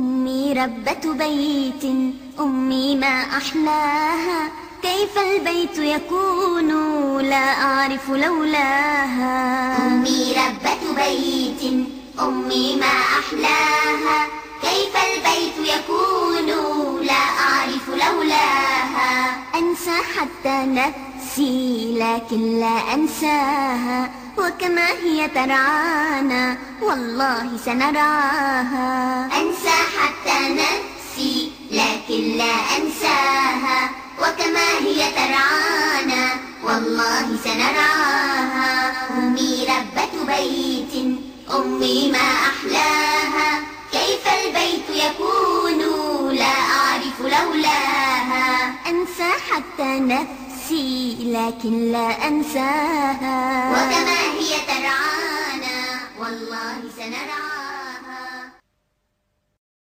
أمي ربة بيت أمي ما أحلاها كيف البيت يكون؟ لا أعرف لولاها. أمي ربة بيت أمي ما أحلاها. كيف البيت يكون؟ لا أعرف لولاها. أنسى حتى نفسي لكن لا أنساها. وكما هي ترعانا والله سنرعاها أنسى والله سنراها. أمي ربة بيت أمي ما أحلاها. كيف البيت يكون؟ لا أعرف لولاها. أنسى حتى نفسي لكن لا أنساها. وكما هي ترعانا والله سنرعاها.